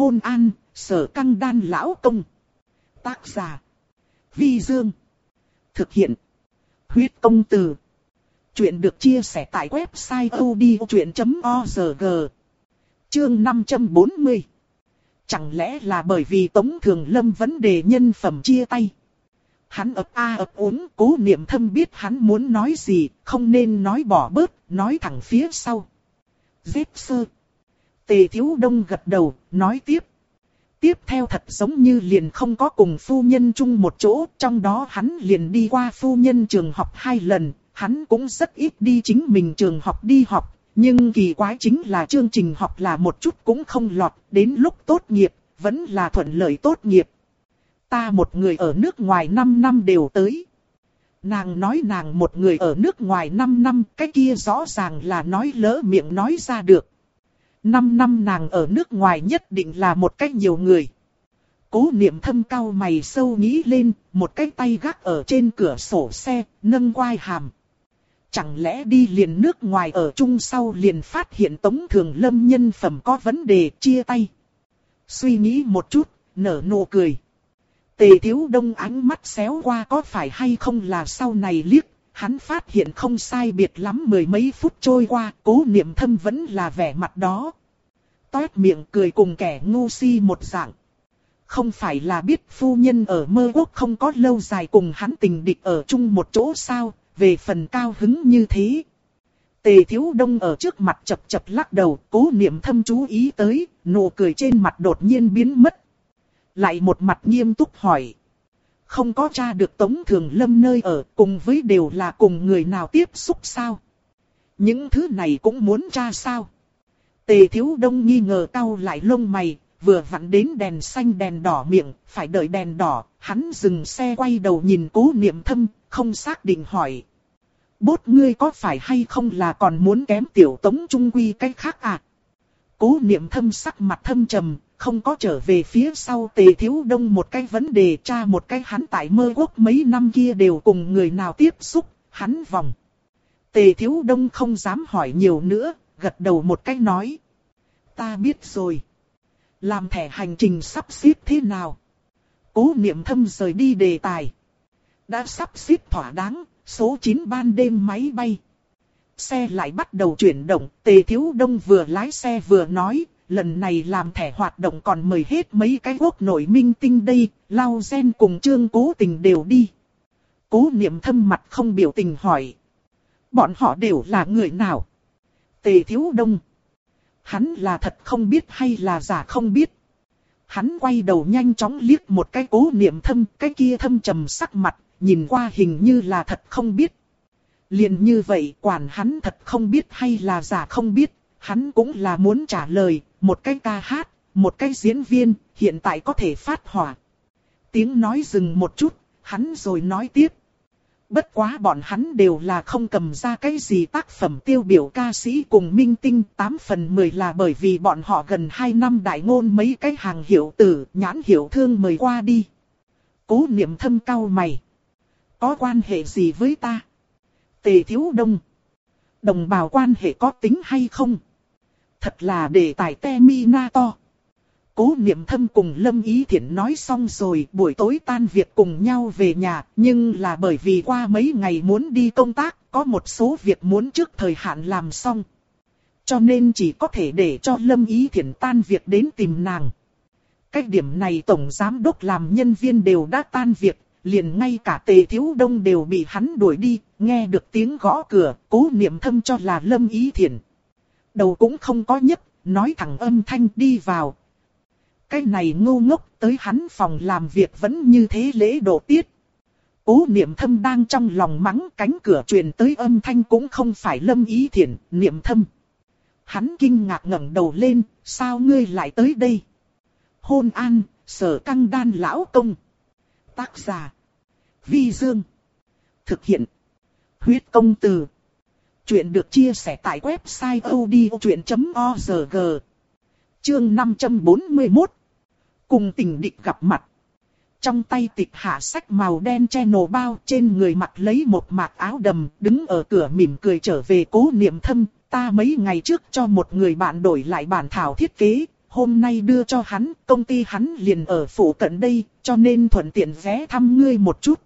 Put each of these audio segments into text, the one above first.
Hôn an, sở căng đan lão công. Tác giả. Vi Dương. Thực hiện. Huyết công từ. Chuyện được chia sẻ tại website odchuyện.org. Chương 540. Chẳng lẽ là bởi vì Tống Thường Lâm vấn đề nhân phẩm chia tay? Hắn ấp a ấp úng, cố niệm thâm biết hắn muốn nói gì, không nên nói bỏ bớt, nói thẳng phía sau. Giết sơ. Tề Thiếu Đông gật đầu, nói tiếp. Tiếp theo thật giống như liền không có cùng phu nhân chung một chỗ, trong đó hắn liền đi qua phu nhân trường học hai lần, hắn cũng rất ít đi chính mình trường học đi học, nhưng kỳ quái chính là chương trình học là một chút cũng không lọt, đến lúc tốt nghiệp, vẫn là thuận lợi tốt nghiệp. Ta một người ở nước ngoài 5 năm đều tới. Nàng nói nàng một người ở nước ngoài 5 năm, cái kia rõ ràng là nói lỡ miệng nói ra được. 5 năm nàng ở nước ngoài nhất định là một cách nhiều người. Cố niệm thâm cao mày sâu nghĩ lên, một cái tay gác ở trên cửa sổ xe, nâng quai hàm. Chẳng lẽ đi liền nước ngoài ở chung sau liền phát hiện Tống Thường Lâm nhân phẩm có vấn đề chia tay. Suy nghĩ một chút, nở nụ cười. Tề Thiếu Đông ánh mắt xéo qua có phải hay không là sau này liếc, hắn phát hiện không sai biệt lắm mười mấy phút trôi qua, cố niệm thâm vẫn là vẻ mặt đó. Toét miệng cười cùng kẻ ngu si một dạng. Không phải là biết phu nhân ở mơ quốc không có lâu dài cùng hắn tình địch ở chung một chỗ sao, về phần cao hứng như thế. Tề Thiếu Đông ở trước mặt chập chập lắc đầu, cố niệm thâm chú ý tới, nụ cười trên mặt đột nhiên biến mất. Lại một mặt nghiêm túc hỏi. Không có tra được Tống Thường Lâm nơi ở cùng với đều là cùng người nào tiếp xúc sao? Những thứ này cũng muốn tra sao? Tề Thiếu Đông nghi ngờ cau lại lông mày, vừa vặn đến đèn xanh đèn đỏ miệng, phải đợi đèn đỏ, hắn dừng xe quay đầu nhìn cố niệm thâm, không xác định hỏi. Bốt ngươi có phải hay không là còn muốn kém tiểu tống trung quy cách khác à? Cố niệm thâm sắc mặt thâm trầm, không có trở về phía sau tề thiếu đông một cái vấn đề tra một cái hắn tại mơ quốc mấy năm kia đều cùng người nào tiếp xúc, hắn vòng. Tề thiếu đông không dám hỏi nhiều nữa, gật đầu một cách nói. Ta biết rồi. Làm thẻ hành trình sắp xếp thế nào? Cố niệm thâm rời đi đề tài. Đã sắp xếp thỏa đáng, số 9 ban đêm máy bay. Xe lại bắt đầu chuyển động, tề thiếu đông vừa lái xe vừa nói, lần này làm thẻ hoạt động còn mời hết mấy cái quốc nội minh tinh đây, Lao Gen cùng Trương Cố Tình đều đi. Cố niệm thâm mặt không biểu tình hỏi. Bọn họ đều là người nào? Tề Thiếu Đông. Hắn là thật không biết hay là giả không biết. Hắn quay đầu nhanh chóng liếc một cái cố niệm thâm, cái kia thâm trầm sắc mặt, nhìn qua hình như là thật không biết. Liền như vậy quản hắn thật không biết hay là giả không biết, hắn cũng là muốn trả lời, một cái ca hát, một cái diễn viên, hiện tại có thể phát hỏa. Tiếng nói dừng một chút, hắn rồi nói tiếp. Bất quá bọn hắn đều là không cầm ra cái gì tác phẩm tiêu biểu ca sĩ cùng minh tinh 8 phần 10 là bởi vì bọn họ gần 2 năm đại ngôn mấy cái hàng hiệu tử, nhãn hiệu thương mời qua đi. Cố niệm thâm cao mày. Có quan hệ gì với ta? Tề thiếu đông. Đồng bào quan hệ có tính hay không? Thật là đề tài te mi na to. Cố niệm thâm cùng Lâm Ý Thiển nói xong rồi buổi tối tan việc cùng nhau về nhà, nhưng là bởi vì qua mấy ngày muốn đi công tác, có một số việc muốn trước thời hạn làm xong. Cho nên chỉ có thể để cho Lâm Ý Thiển tan việc đến tìm nàng. Cách điểm này Tổng Giám Đốc làm nhân viên đều đã tan việc, liền ngay cả tề thiếu đông đều bị hắn đuổi đi, nghe được tiếng gõ cửa, cố niệm thâm cho là Lâm Ý Thiển. Đầu cũng không có nhất, nói thẳng âm thanh đi vào, cái này ngu ngốc tới hắn phòng làm việc vẫn như thế lễ độ tiết. Cố niệm thâm đang trong lòng mắng cánh cửa truyền tới âm thanh cũng không phải lâm ý thiện, niệm thâm. Hắn kinh ngạc ngẩng đầu lên, sao ngươi lại tới đây? Hôn an, sở căng đan lão công. Tác giả. Vi Dương. Thực hiện. Huyết công từ. Chuyện được chia sẻ tại website odchuyện.org. Chương 541 Cùng tình địch gặp mặt. Trong tay tịch hạ sách màu đen che nổ bao trên người mặc lấy một mạc áo đầm, đứng ở cửa mỉm cười trở về cố niệm thâm. Ta mấy ngày trước cho một người bạn đổi lại bản thảo thiết kế, hôm nay đưa cho hắn, công ty hắn liền ở phủ cận đây, cho nên thuận tiện ghé thăm ngươi một chút.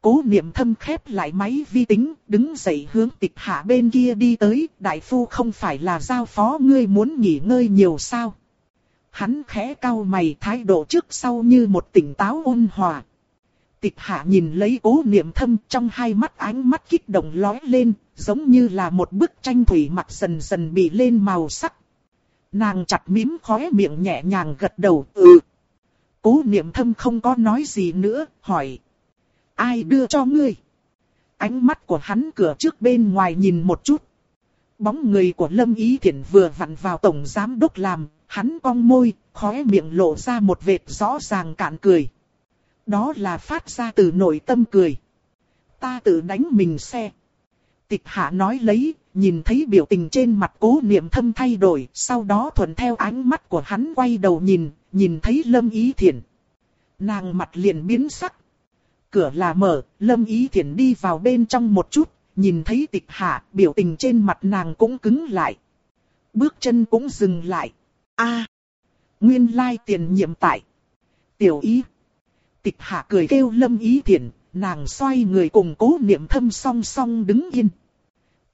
Cố niệm thâm khép lại máy vi tính, đứng dậy hướng tịch hạ bên kia đi tới, đại phu không phải là giao phó ngươi muốn nghỉ ngơi nhiều sao. Hắn khẽ cau mày thái độ trước sau như một tỉnh táo ôn hòa. Tịch hạ nhìn lấy cố niệm thâm trong hai mắt ánh mắt kích động lói lên, giống như là một bức tranh thủy mặt dần dần bị lên màu sắc. Nàng chặt mím khóe miệng nhẹ nhàng gật đầu, ừ. Cố niệm thâm không có nói gì nữa, hỏi. Ai đưa cho ngươi? Ánh mắt của hắn cửa trước bên ngoài nhìn một chút. Bóng người của Lâm Ý Thiển vừa vặn vào tổng giám đốc làm, hắn cong môi, khóe miệng lộ ra một vệt rõ ràng cạn cười. Đó là phát ra từ nội tâm cười. Ta tự đánh mình xe. Tịch hạ nói lấy, nhìn thấy biểu tình trên mặt cố niệm thâm thay đổi, sau đó thuận theo ánh mắt của hắn quay đầu nhìn, nhìn thấy lâm ý thiện. Nàng mặt liền biến sắc. Cửa là mở, lâm ý thiện đi vào bên trong một chút, nhìn thấy tịch hạ, biểu tình trên mặt nàng cũng cứng lại. Bước chân cũng dừng lại a nguyên lai tiền nhiệm tại. Tiểu ý. Tịch hạ cười kêu lâm ý thiện, nàng xoay người cùng cố niệm thâm song song đứng yên.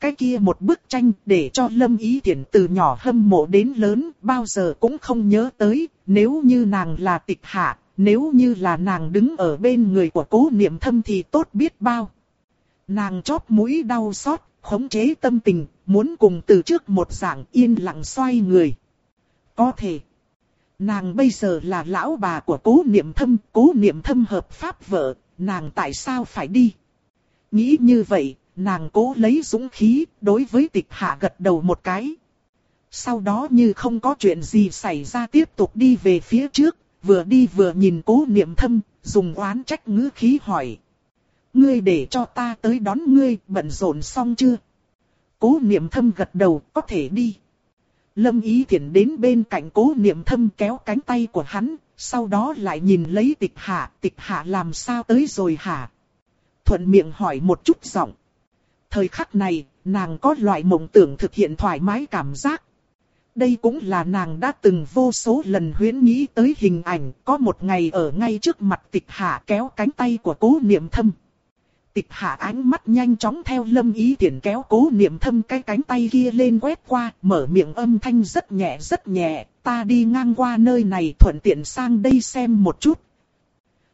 Cái kia một bức tranh để cho Lâm Ý Thiển từ nhỏ hâm mộ đến lớn, bao giờ cũng không nhớ tới, nếu như nàng là tịch hạ, nếu như là nàng đứng ở bên người của cố niệm thâm thì tốt biết bao. Nàng chóp mũi đau xót, khống chế tâm tình, muốn cùng từ trước một dạng yên lặng xoay người. Có thể, nàng bây giờ là lão bà của cố niệm thâm, cố niệm thâm hợp pháp vợ, nàng tại sao phải đi? Nghĩ như vậy, nàng cố lấy dũng khí, đối với tịch hạ gật đầu một cái. Sau đó như không có chuyện gì xảy ra tiếp tục đi về phía trước, vừa đi vừa nhìn cố niệm thâm, dùng oán trách ngữ khí hỏi. Ngươi để cho ta tới đón ngươi, bận rộn xong chưa? Cố niệm thâm gật đầu, có thể đi. Lâm ý thiện đến bên cạnh cố niệm thâm kéo cánh tay của hắn, sau đó lại nhìn lấy tịch hạ, tịch hạ làm sao tới rồi hả? Thuận miệng hỏi một chút giọng. Thời khắc này, nàng có loại mộng tưởng thực hiện thoải mái cảm giác. Đây cũng là nàng đã từng vô số lần huyễn nghĩ tới hình ảnh có một ngày ở ngay trước mặt tịch hạ kéo cánh tay của cố niệm thâm. Tịch hạ ánh mắt nhanh chóng theo lâm ý tiền kéo cố niệm thâm cái cánh tay kia lên quét qua, mở miệng âm thanh rất nhẹ rất nhẹ, ta đi ngang qua nơi này thuận tiện sang đây xem một chút.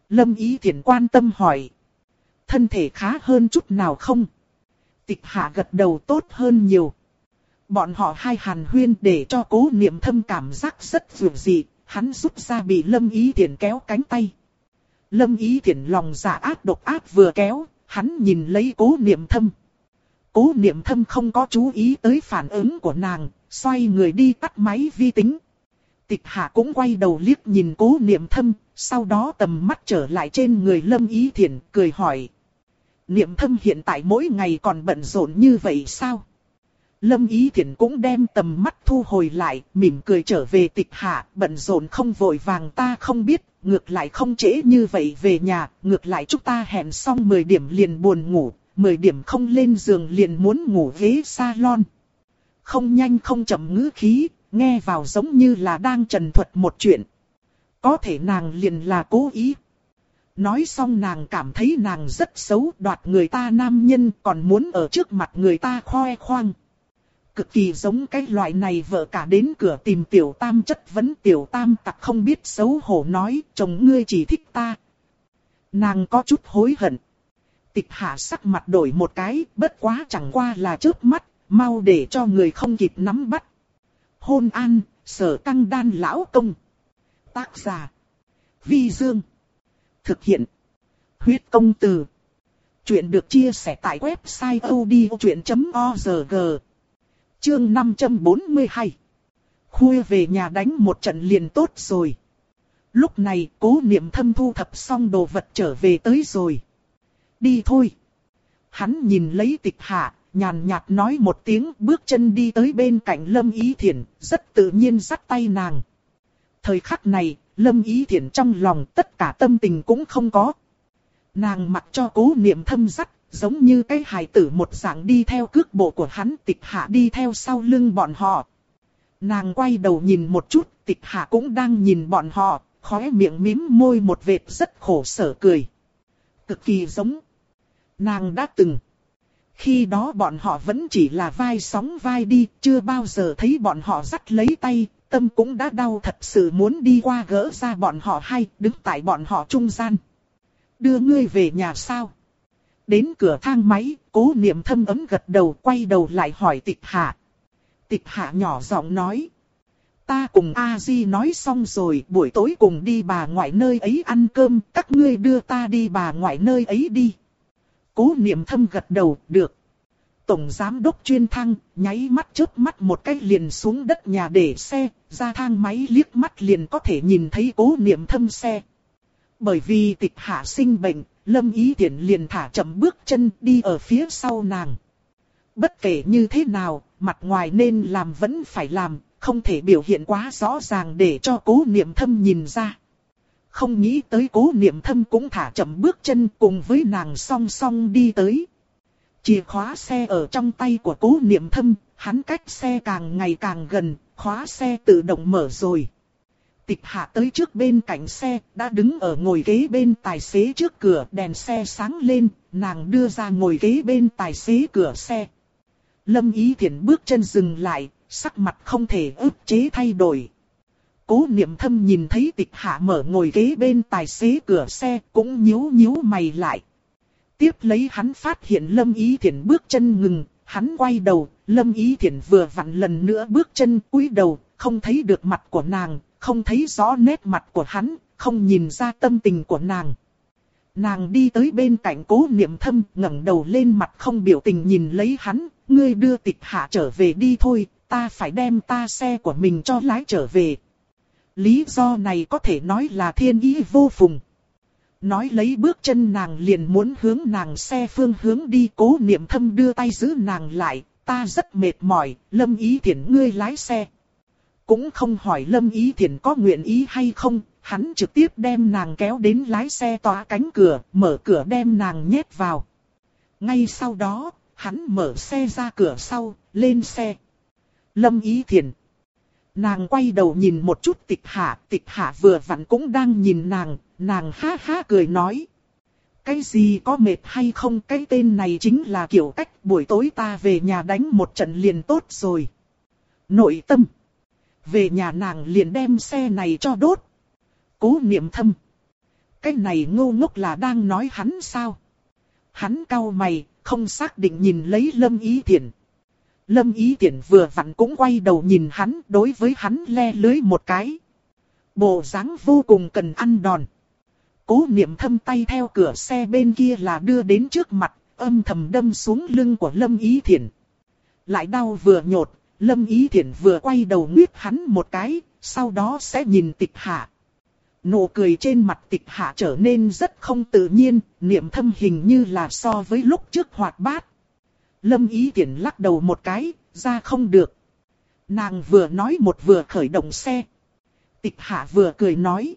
Lâm ý tiền quan tâm hỏi. Thân thể khá hơn chút nào không? Tịch hạ gật đầu tốt hơn nhiều. Bọn họ hai hàn huyên để cho cố niệm thâm cảm giác rất vượt dị, hắn rút ra bị lâm ý tiền kéo cánh tay. Lâm ý tiện lòng giả ác độc ác vừa kéo, hắn nhìn lấy cố niệm thâm. Cố niệm thâm không có chú ý tới phản ứng của nàng, xoay người đi tắt máy vi tính. Tịch hạ cũng quay đầu liếc nhìn cố niệm thâm, sau đó tầm mắt trở lại trên người lâm ý thiện, cười hỏi. Niệm thâm hiện tại mỗi ngày còn bận rộn như vậy sao? Lâm Ý Thiển cũng đem tầm mắt thu hồi lại, mỉm cười trở về tịch hạ, bận rộn không vội vàng ta không biết, ngược lại không trễ như vậy về nhà, ngược lại chúng ta hẹn xong 10 điểm liền buồn ngủ, 10 điểm không lên giường liền muốn ngủ ghế salon. Không nhanh không chậm ngữ khí, nghe vào giống như là đang trần thuật một chuyện. Có thể nàng liền là cố ý. Nói xong nàng cảm thấy nàng rất xấu đoạt người ta nam nhân còn muốn ở trước mặt người ta khoe khoang. Cực kỳ giống cái loại này vợ cả đến cửa tìm tiểu tam chất vấn tiểu tam tặc không biết xấu hổ nói chồng ngươi chỉ thích ta. Nàng có chút hối hận. Tịch hạ sắc mặt đổi một cái bất quá chẳng qua là chớp mắt, mau để cho người không kịp nắm bắt. Hôn an, sở căng đan lão công. Tác giả. Vi Dương. Thực hiện. Huyết công từ. Chuyện được chia sẻ tại website odchuyện.org. Chương 542. Khuya về nhà đánh một trận liền tốt rồi. Lúc này cố niệm thâm thu thập xong đồ vật trở về tới rồi. Đi thôi. Hắn nhìn lấy tịch hạ, nhàn nhạt nói một tiếng bước chân đi tới bên cạnh Lâm Ý Thiển, rất tự nhiên dắt tay nàng. Thời khắc này, Lâm Ý Thiển trong lòng tất cả tâm tình cũng không có. Nàng mặc cho cố niệm thâm dắt, giống như cái hài tử một dạng đi theo cước bộ của hắn tịch hạ đi theo sau lưng bọn họ. Nàng quay đầu nhìn một chút, tịch hạ cũng đang nhìn bọn họ, khóe miệng mím môi một vệt rất khổ sở cười. Cực kỳ giống. Nàng đã từng. Khi đó bọn họ vẫn chỉ là vai sóng vai đi, chưa bao giờ thấy bọn họ dắt lấy tay, tâm cũng đã đau thật sự muốn đi qua gỡ ra bọn họ hay đứng tại bọn họ trung gian. Đưa ngươi về nhà sao? Đến cửa thang máy, cố niệm thâm ấm gật đầu quay đầu lại hỏi tịch hạ. Tịch hạ nhỏ giọng nói. Ta cùng A-di nói xong rồi, buổi tối cùng đi bà ngoại nơi ấy ăn cơm, các ngươi đưa ta đi bà ngoại nơi ấy đi. Cố niệm thâm gật đầu, được. Tổng giám đốc chuyên thang, nháy mắt chớp mắt một cái liền xuống đất nhà để xe, ra thang máy liếc mắt liền có thể nhìn thấy cố niệm thâm xe. Bởi vì tịch hạ sinh bệnh, lâm ý tiện liền thả chậm bước chân đi ở phía sau nàng. Bất kể như thế nào, mặt ngoài nên làm vẫn phải làm, không thể biểu hiện quá rõ ràng để cho cố niệm thâm nhìn ra. Không nghĩ tới cố niệm thâm cũng thả chậm bước chân cùng với nàng song song đi tới. Chìa khóa xe ở trong tay của cố niệm thâm, hắn cách xe càng ngày càng gần, khóa xe tự động mở rồi. Tịch hạ tới trước bên cạnh xe, đã đứng ở ngồi ghế bên tài xế trước cửa, đèn xe sáng lên, nàng đưa ra ngồi ghế bên tài xế cửa xe. Lâm Ý Thiển bước chân dừng lại, sắc mặt không thể ức chế thay đổi. Cố niệm thâm nhìn thấy tịch hạ mở ngồi ghế bên tài xế cửa xe cũng nhíu nhíu mày lại. Tiếp lấy hắn phát hiện Lâm Ý Thiển bước chân ngừng, hắn quay đầu, Lâm Ý Thiển vừa vặn lần nữa bước chân cúi đầu, không thấy được mặt của nàng, không thấy rõ nét mặt của hắn, không nhìn ra tâm tình của nàng. Nàng đi tới bên cạnh cố niệm thâm, ngẩng đầu lên mặt không biểu tình nhìn lấy hắn, ngươi đưa tịch hạ trở về đi thôi, ta phải đem ta xe của mình cho lái trở về. Lý do này có thể nói là thiên ý vô phùng. Nói lấy bước chân nàng liền muốn hướng nàng xe phương hướng đi cố niệm thâm đưa tay giữ nàng lại, ta rất mệt mỏi, lâm ý thiện ngươi lái xe. Cũng không hỏi lâm ý Thiển có nguyện ý hay không, hắn trực tiếp đem nàng kéo đến lái xe tỏa cánh cửa, mở cửa đem nàng nhét vào. Ngay sau đó, hắn mở xe ra cửa sau, lên xe. Lâm Ý Thiền. Nàng quay đầu nhìn một chút tịch hạ, tịch hạ vừa vặn cũng đang nhìn nàng, nàng ha ha cười nói. Cái gì có mệt hay không cái tên này chính là kiểu cách buổi tối ta về nhà đánh một trận liền tốt rồi. Nội tâm. Về nhà nàng liền đem xe này cho đốt. Cố niệm thâm. Cái này ngu ngốc là đang nói hắn sao? Hắn cau mày, không xác định nhìn lấy Lâm Ý Thiển. Lâm Ý Tiễn vừa vặn cũng quay đầu nhìn hắn, đối với hắn le lưới một cái. Bộ dáng vô cùng cần ăn đòn. Cố niệm thâm tay theo cửa xe bên kia là đưa đến trước mặt, âm thầm đâm xuống lưng của Lâm Ý Thiển. Lại đau vừa nhột, Lâm Ý Thiển vừa quay đầu nguyết hắn một cái, sau đó sẽ nhìn tịch hạ. Nụ cười trên mặt tịch hạ trở nên rất không tự nhiên, niệm thâm hình như là so với lúc trước hoạt bát. Lâm Ý Tiễn lắc đầu một cái, ra không được. Nàng vừa nói một vừa khởi động xe. Tịch hạ vừa cười nói.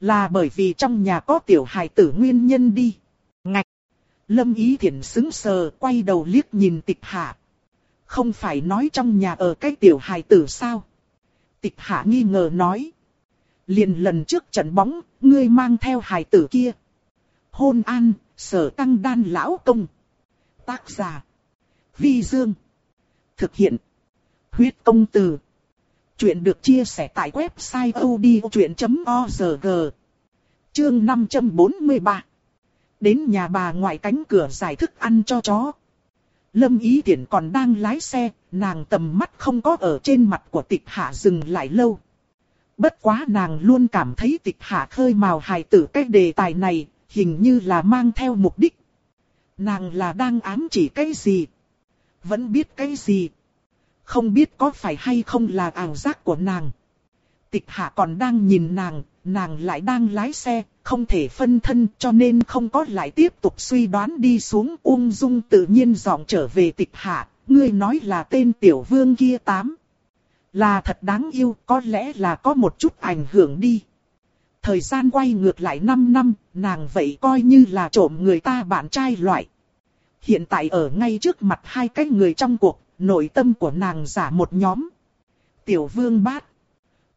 Là bởi vì trong nhà có tiểu hài tử nguyên nhân đi. Ngạch. Lâm Ý Thiển xứng sờ quay đầu liếc nhìn tịch hạ. Không phải nói trong nhà ở cái tiểu hài tử sao? Tịch hạ nghi ngờ nói. liền lần trước trận bóng, ngươi mang theo hài tử kia. Hôn an, sở tăng đan lão công. Tác giả. Vi Dương. Thực hiện. Huyết công từ. Chuyện được chia sẻ tại website odchuyện.org. Chương 543. Đến nhà bà ngoại cánh cửa giải thức ăn cho chó. Lâm Ý Tiễn còn đang lái xe, nàng tầm mắt không có ở trên mặt của tịch hạ dừng lại lâu. Bất quá nàng luôn cảm thấy tịch hạ khơi màu hài tử cái đề tài này, hình như là mang theo mục đích. Nàng là đang ám chỉ cái gì? vẫn biết cái gì. Không biết có phải hay không là ảo giác của nàng. Tịch hạ còn đang nhìn nàng, nàng lại đang lái xe, không thể phân thân cho nên không có lại tiếp tục suy đoán đi xuống ung dung tự nhiên dọn trở về tịch hạ. Ngươi nói là tên tiểu vương kia tám. Là thật đáng yêu, có lẽ là có một chút ảnh hưởng đi. Thời gian quay ngược lại 5 năm, nàng vậy coi như là trộm người ta bạn trai loại. Hiện tại ở ngay trước mặt hai cái người trong cuộc, nội tâm của nàng giả một nhóm. Tiểu vương bát.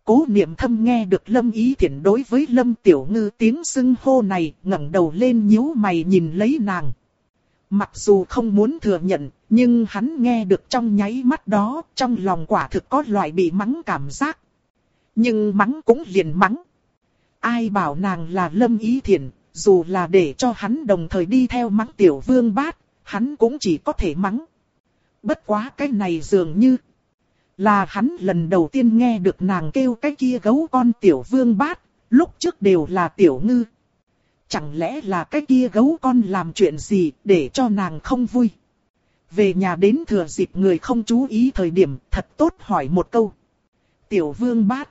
Cố niệm thâm nghe được Lâm Ý Thiển đối với Lâm Tiểu Ngư tiếng xưng hô này, ngẩng đầu lên nhíu mày nhìn lấy nàng. Mặc dù không muốn thừa nhận, nhưng hắn nghe được trong nháy mắt đó, trong lòng quả thực có loại bị mắng cảm giác. Nhưng mắng cũng liền mắng. Ai bảo nàng là Lâm Ý Thiển, dù là để cho hắn đồng thời đi theo mắng Tiểu Vương Bát, hắn cũng chỉ có thể mắng. Bất quá cái này dường như là hắn lần đầu tiên nghe được nàng kêu cái kia gấu con tiểu vương bát, lúc trước đều là tiểu ngư. Chẳng lẽ là cái kia gấu con làm chuyện gì để cho nàng không vui? Về nhà đến thừa dịp người không chú ý thời điểm thật tốt hỏi một câu. Tiểu vương bát.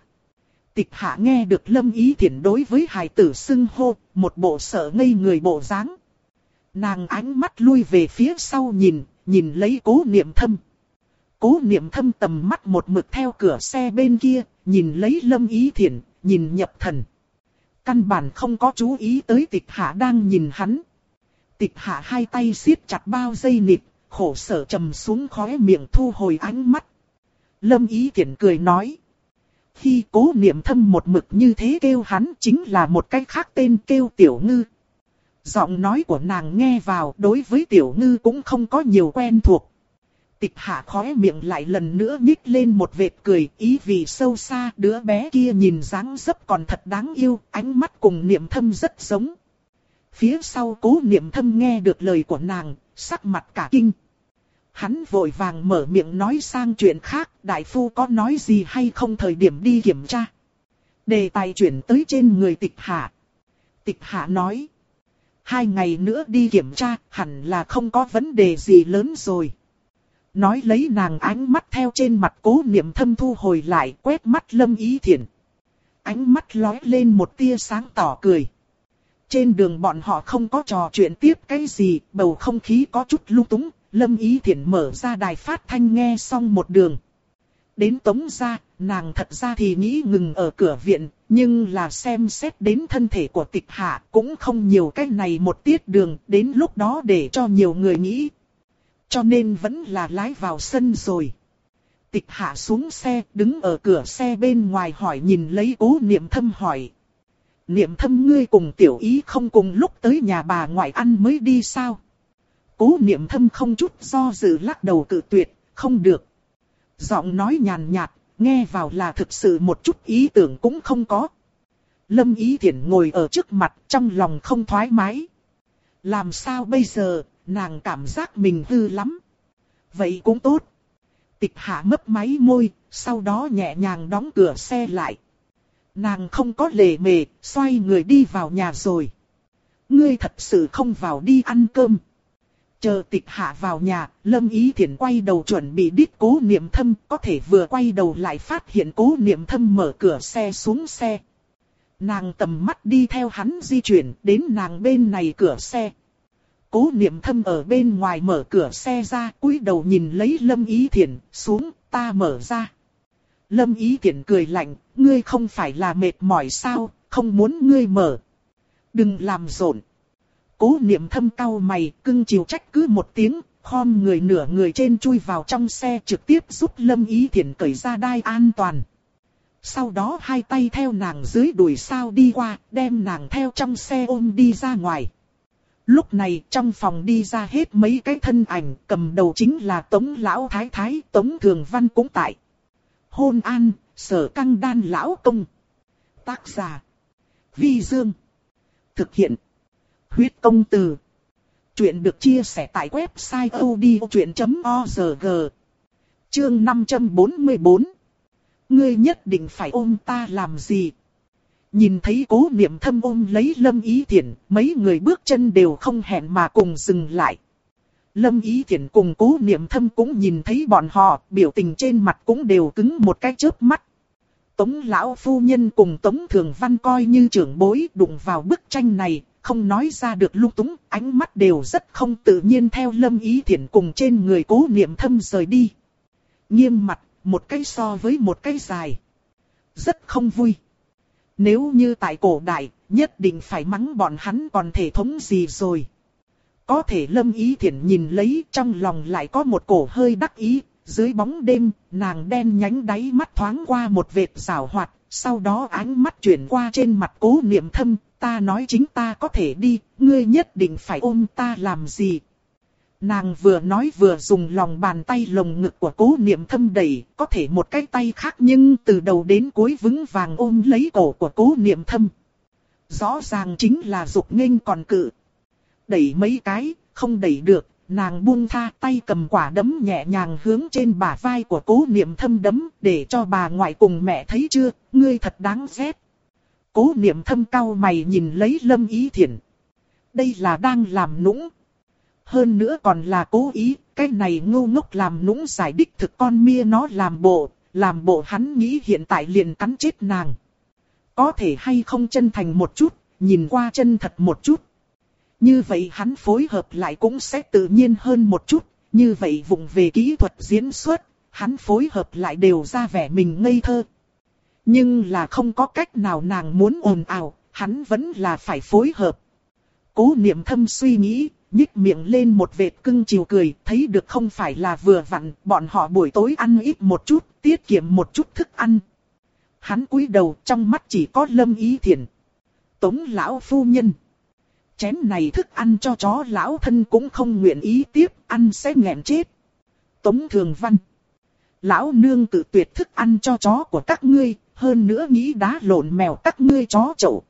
Tịch hạ nghe được lâm ý thiện đối với hài tử xưng hô, một bộ sợ ngây người bộ dáng. Nàng ánh mắt lui về phía sau nhìn, nhìn lấy cố niệm thâm. Cố niệm thâm tầm mắt một mực theo cửa xe bên kia, nhìn lấy lâm ý thiện, nhìn nhập thần. Căn bản không có chú ý tới tịch hạ đang nhìn hắn. Tịch hạ hai tay siết chặt bao dây nịt, khổ sở trầm xuống khóe miệng thu hồi ánh mắt. Lâm ý thiện cười nói. Khi cố niệm thâm một mực như thế kêu hắn chính là một cách khác tên kêu tiểu ngư. Giọng nói của nàng nghe vào đối với tiểu ngư cũng không có nhiều quen thuộc. Tịch hạ khóe miệng lại lần nữa nhích lên một vệt cười ý vì sâu xa đứa bé kia nhìn dáng dấp còn thật đáng yêu, ánh mắt cùng niệm thâm rất giống. Phía sau cố niệm thâm nghe được lời của nàng, sắc mặt cả kinh. Hắn vội vàng mở miệng nói sang chuyện khác, đại phu có nói gì hay không thời điểm đi kiểm tra. Đề tài chuyển tới trên người tịch hạ. Tịch hạ nói. Hai ngày nữa đi kiểm tra, hẳn là không có vấn đề gì lớn rồi. Nói lấy nàng ánh mắt theo trên mặt cố niệm thâm thu hồi lại quét mắt lâm ý thiện. Ánh mắt lói lên một tia sáng tỏ cười. Trên đường bọn họ không có trò chuyện tiếp cái gì, bầu không khí có chút lung túng, lâm ý thiện mở ra đài phát thanh nghe xong một đường. Đến tống ra, nàng thật ra thì nghĩ ngừng ở cửa viện, nhưng là xem xét đến thân thể của tịch hạ cũng không nhiều cái này một tiết đường, đến lúc đó để cho nhiều người nghĩ, cho nên vẫn là lái vào sân rồi. Tịch hạ xuống xe, đứng ở cửa xe bên ngoài hỏi nhìn lấy cố niệm thâm hỏi. Niệm thâm ngươi cùng tiểu ý không cùng lúc tới nhà bà ngoại ăn mới đi sao? Cố niệm thâm không chút do dự lắc đầu cự tuyệt, không được. Giọng nói nhàn nhạt, nghe vào là thực sự một chút ý tưởng cũng không có. Lâm ý thiện ngồi ở trước mặt trong lòng không thoải mái. Làm sao bây giờ, nàng cảm giác mình hư lắm. Vậy cũng tốt. Tịch hạ mấp máy môi, sau đó nhẹ nhàng đóng cửa xe lại. Nàng không có lề mề, xoay người đi vào nhà rồi. Ngươi thật sự không vào đi ăn cơm. Chờ tịch hạ vào nhà, lâm ý thiện quay đầu chuẩn bị đít cố niệm thâm, có thể vừa quay đầu lại phát hiện cố niệm thâm mở cửa xe xuống xe. Nàng tầm mắt đi theo hắn di chuyển đến nàng bên này cửa xe. Cố niệm thâm ở bên ngoài mở cửa xe ra, cúi đầu nhìn lấy Lâm Ý Thiển, xuống, ta mở ra. Lâm Ý Thiển cười lạnh, ngươi không phải là mệt mỏi sao, không muốn ngươi mở. Đừng làm rộn. Cố niệm thâm cau mày, cưng chiều trách cứ một tiếng, khom người nửa người trên chui vào trong xe trực tiếp giúp Lâm Ý Thiển cởi ra đai an toàn. Sau đó hai tay theo nàng dưới đuổi sao đi qua, đem nàng theo trong xe ôm đi ra ngoài. Lúc này trong phòng đi ra hết mấy cái thân ảnh, cầm đầu chính là Tống Lão Thái Thái, Tống Thường Văn cũng tại. Hôn an, sở căng đan lão công. Tác giả. Vi Dương. Thực hiện. Huyết công từ. Chuyện được chia sẻ tại website odchuyện.org. Chương 544. Ngươi nhất định phải ôm ta làm gì? Nhìn thấy cố niệm thâm ôm lấy Lâm Ý Thiển, mấy người bước chân đều không hẹn mà cùng dừng lại. Lâm Ý Thiển cùng cố niệm thâm cũng nhìn thấy bọn họ, biểu tình trên mặt cũng đều cứng một cái chớp mắt. Tống lão phu nhân cùng Tống Thường Văn coi như trưởng bối đụng vào bức tranh này, không nói ra được lung túng, ánh mắt đều rất không tự nhiên theo Lâm Ý Thiển cùng trên người cố niệm thâm rời đi. Nghiêm mặt, một cái so với một cái dài. Rất không vui. Nếu như tại cổ đại, nhất định phải mắng bọn hắn còn thể thống gì rồi. Có thể lâm ý thiện nhìn lấy trong lòng lại có một cổ hơi đắc ý, dưới bóng đêm, nàng đen nhánh đáy mắt thoáng qua một vệt rào hoạt, sau đó ánh mắt chuyển qua trên mặt cố niệm thâm, ta nói chính ta có thể đi, ngươi nhất định phải ôm ta làm gì. Nàng vừa nói vừa dùng lòng bàn tay lồng ngực của cố niệm thâm đẩy, có thể một cái tay khác nhưng từ đầu đến cuối vững vàng ôm lấy cổ của cố niệm thâm. Rõ ràng chính là dục nghênh còn cự. Đẩy mấy cái, không đẩy được, nàng buông tha tay cầm quả đấm nhẹ nhàng hướng trên bả vai của cố niệm thâm đấm, để cho bà ngoại cùng mẹ thấy chưa, ngươi thật đáng ghét. Cố niệm thâm cao mày nhìn lấy lâm ý thiện. Đây là đang làm nũng. Hơn nữa còn là cố ý, cái này ngu ngốc làm nũng giải đích thực con mia nó làm bộ, làm bộ hắn nghĩ hiện tại liền cắn chết nàng. Có thể hay không chân thành một chút, nhìn qua chân thật một chút. Như vậy hắn phối hợp lại cũng sẽ tự nhiên hơn một chút, như vậy vùng về kỹ thuật diễn xuất, hắn phối hợp lại đều ra vẻ mình ngây thơ. Nhưng là không có cách nào nàng muốn ồn ào, hắn vẫn là phải phối hợp. Cố niệm thâm suy nghĩ, nhích miệng lên một vệt cưng chiều cười, thấy được không phải là vừa vặn, bọn họ buổi tối ăn ít một chút, tiết kiệm một chút thức ăn. Hắn cúi đầu trong mắt chỉ có lâm ý thiền. Tống lão phu nhân. Chén này thức ăn cho chó lão thân cũng không nguyện ý tiếp, ăn sẽ nghẹn chết. Tống thường văn. Lão nương tự tuyệt thức ăn cho chó của các ngươi, hơn nữa nghĩ đá lộn mèo các ngươi chó chậu.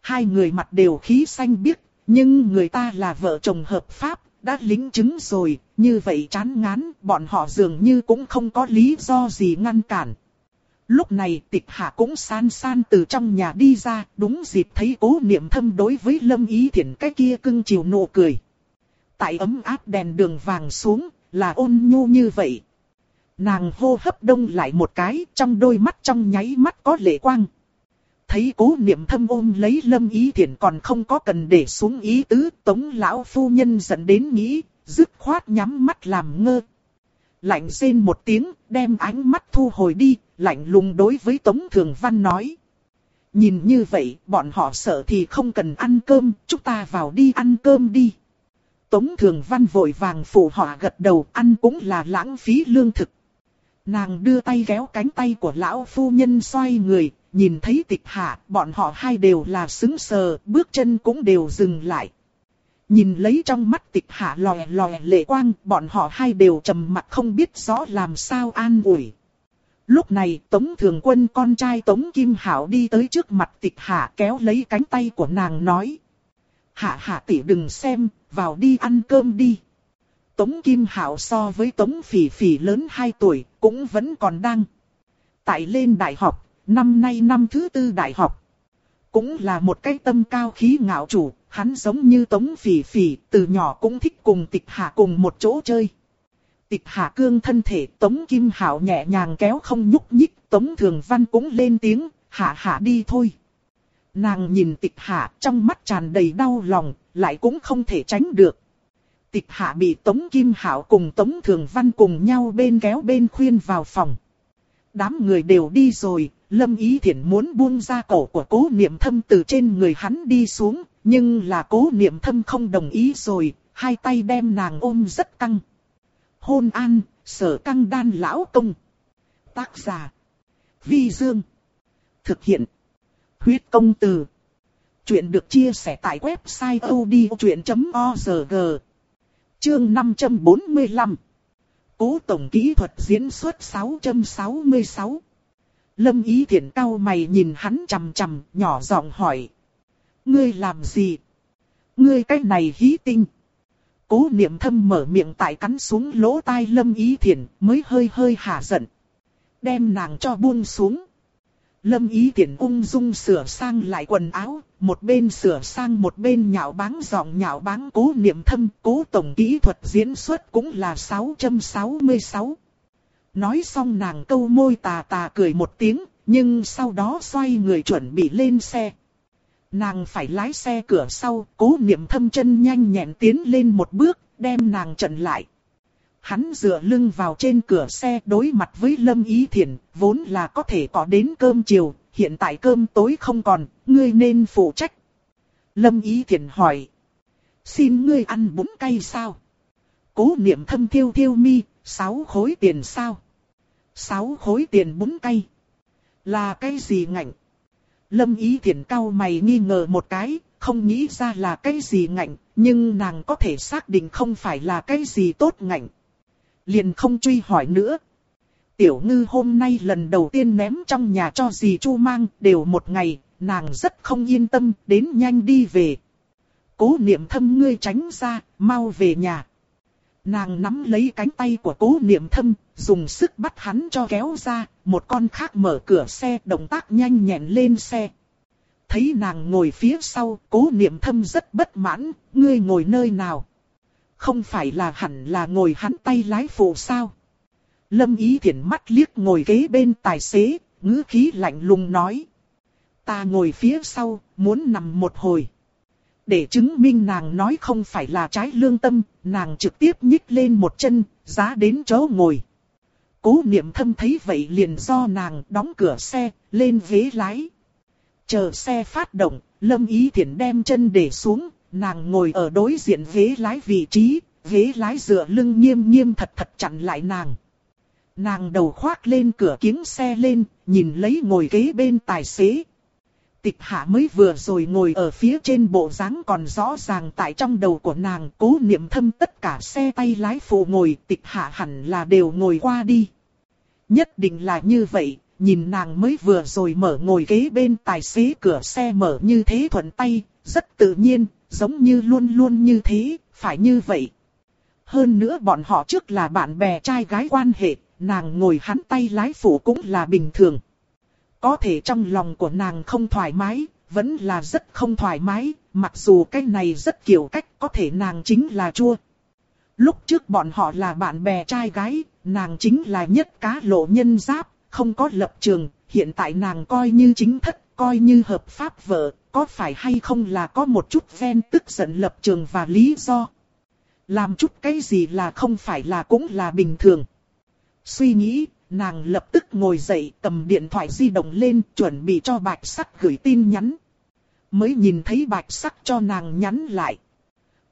Hai người mặt đều khí xanh biếc, nhưng người ta là vợ chồng hợp pháp, đã lính chứng rồi, như vậy chán ngán, bọn họ dường như cũng không có lý do gì ngăn cản. Lúc này tịch hạ cũng san san từ trong nhà đi ra, đúng dịp thấy cố niệm thâm đối với lâm ý thiện cái kia cưng chiều nụ cười. Tại ấm áp đèn đường vàng xuống, là ôn nhu như vậy. Nàng hô hấp đông lại một cái, trong đôi mắt trong nháy mắt có lệ quang. Thấy cố niệm thâm ôm lấy lâm ý thiện còn không có cần để xuống ý tứ, tống lão phu nhân dẫn đến nghĩ, dứt khoát nhắm mắt làm ngơ. Lạnh rên một tiếng, đem ánh mắt thu hồi đi, lạnh lùng đối với Tống Thường Văn nói. Nhìn như vậy, bọn họ sợ thì không cần ăn cơm, chúng ta vào đi ăn cơm đi. Tống Thường Văn vội vàng phụ họ gật đầu, ăn cũng là lãng phí lương thực. Nàng đưa tay kéo cánh tay của lão phu nhân xoay người, nhìn thấy tịch hạ, bọn họ hai đều là xứng sờ, bước chân cũng đều dừng lại. Nhìn lấy trong mắt tịch hạ lòe lòe lệ quang, bọn họ hai đều trầm mặt không biết rõ làm sao an ủi. Lúc này Tống Thường Quân con trai Tống Kim Hảo đi tới trước mặt tịch hạ kéo lấy cánh tay của nàng nói. Hạ hạ tỷ đừng xem, vào đi ăn cơm đi. Tống Kim Hảo so với Tống Phỉ Phỉ lớn 2 tuổi, cũng vẫn còn đang. Tại lên đại học, năm nay năm thứ tư đại học. Cũng là một cái tâm cao khí ngạo chủ, hắn giống như Tống Phỉ Phỉ, từ nhỏ cũng thích cùng tịch hạ cùng một chỗ chơi. Tịch hạ cương thân thể Tống Kim Hảo nhẹ nhàng kéo không nhúc nhích, Tống Thường Văn cũng lên tiếng, hạ hạ đi thôi. Nàng nhìn tịch hạ trong mắt tràn đầy đau lòng, lại cũng không thể tránh được. Tịch hạ bị Tống Kim Hảo cùng Tống Thường Văn cùng nhau bên kéo bên khuyên vào phòng. Đám người đều đi rồi, Lâm Ý Thiển muốn buông ra cổ của cố niệm thâm từ trên người hắn đi xuống, nhưng là cố niệm thâm không đồng ý rồi, hai tay đem nàng ôm rất căng. Hôn an, sở căng đan lão công. Tác giả. Vi Dương. Thực hiện. Huyết công từ. Chuyện được chia sẻ tại website odchuyện.org. Chương 545. Cố tổng kỹ thuật diễn xuất 666. Lâm ý thiển cau mày nhìn hắn chằm chằm, nhỏ giọng hỏi. Ngươi làm gì? Ngươi cái này hí tinh. Cố niệm thâm mở miệng tại cắn xuống lỗ tai lâm ý thiển, mới hơi hơi hạ giận. Đem nàng cho buông xuống. Lâm ý thiển ung dung sửa sang lại quần áo, một bên sửa sang một bên nhạo báng giọng nhạo báng cố niệm thâm, cố tổng kỹ thuật diễn xuất cũng là 666. Nói xong nàng câu môi tà tà cười một tiếng, nhưng sau đó xoay người chuẩn bị lên xe. Nàng phải lái xe cửa sau, cố niệm thâm chân nhanh nhẹn tiến lên một bước, đem nàng chặn lại. Hắn dựa lưng vào trên cửa xe đối mặt với Lâm Ý Thiển, vốn là có thể có đến cơm chiều, hiện tại cơm tối không còn, ngươi nên phụ trách. Lâm Ý Thiển hỏi. Xin ngươi ăn bún cay sao? Cố niệm thâm thiêu thiêu mi, sáu khối tiền sao? Sáu khối tiền bún cay. Là cái gì ngạnh? Lâm ý thiện cao mày nghi ngờ một cái, không nghĩ ra là cái gì ngạnh, nhưng nàng có thể xác định không phải là cái gì tốt ngạnh. Liền không truy hỏi nữa. Tiểu ngư hôm nay lần đầu tiên ném trong nhà cho dì Chu mang đều một ngày, nàng rất không yên tâm, đến nhanh đi về. Cố niệm thâm ngươi tránh ra, mau về nhà. Nàng nắm lấy cánh tay của cố niệm thâm, dùng sức bắt hắn cho kéo ra, một con khác mở cửa xe, động tác nhanh nhẹn lên xe. Thấy nàng ngồi phía sau, cố niệm thâm rất bất mãn, ngươi ngồi nơi nào? Không phải là hẳn là ngồi hắn tay lái phụ sao? Lâm ý thiện mắt liếc ngồi ghế bên tài xế, ngữ khí lạnh lùng nói. Ta ngồi phía sau, muốn nằm một hồi. Để chứng minh nàng nói không phải là trái lương tâm, nàng trực tiếp nhích lên một chân, giá đến chỗ ngồi. Cố niệm thâm thấy vậy liền do nàng đóng cửa xe, lên ghế lái. Chờ xe phát động, Lâm Ý Thiển đem chân để xuống, nàng ngồi ở đối diện ghế lái vị trí, ghế lái dựa lưng nghiêm nghiêm thật thật chặn lại nàng. Nàng đầu khoác lên cửa kính xe lên, nhìn lấy ngồi ghế bên tài xế. Tịch hạ mới vừa rồi ngồi ở phía trên bộ dáng còn rõ ràng tại trong đầu của nàng cố niệm thâm tất cả xe tay lái phụ ngồi tịch hạ hẳn là đều ngồi qua đi. Nhất định là như vậy, nhìn nàng mới vừa rồi mở ngồi ghế bên tài xế cửa xe mở như thế thuận tay, rất tự nhiên, giống như luôn luôn như thế, phải như vậy. Hơn nữa bọn họ trước là bạn bè trai gái quan hệ, nàng ngồi hắn tay lái phụ cũng là bình thường. Có thể trong lòng của nàng không thoải mái, vẫn là rất không thoải mái, mặc dù cái này rất kiểu cách có thể nàng chính là chua. Lúc trước bọn họ là bạn bè trai gái, nàng chính là nhất cá lộ nhân giáp, không có lập trường, hiện tại nàng coi như chính thất, coi như hợp pháp vợ, có phải hay không là có một chút ven tức giận lập trường và lý do. Làm chút cái gì là không phải là cũng là bình thường. Suy nghĩ, nàng lập tức ngồi dậy cầm điện thoại di động lên chuẩn bị cho bạch sắc gửi tin nhắn. Mới nhìn thấy bạch sắc cho nàng nhắn lại.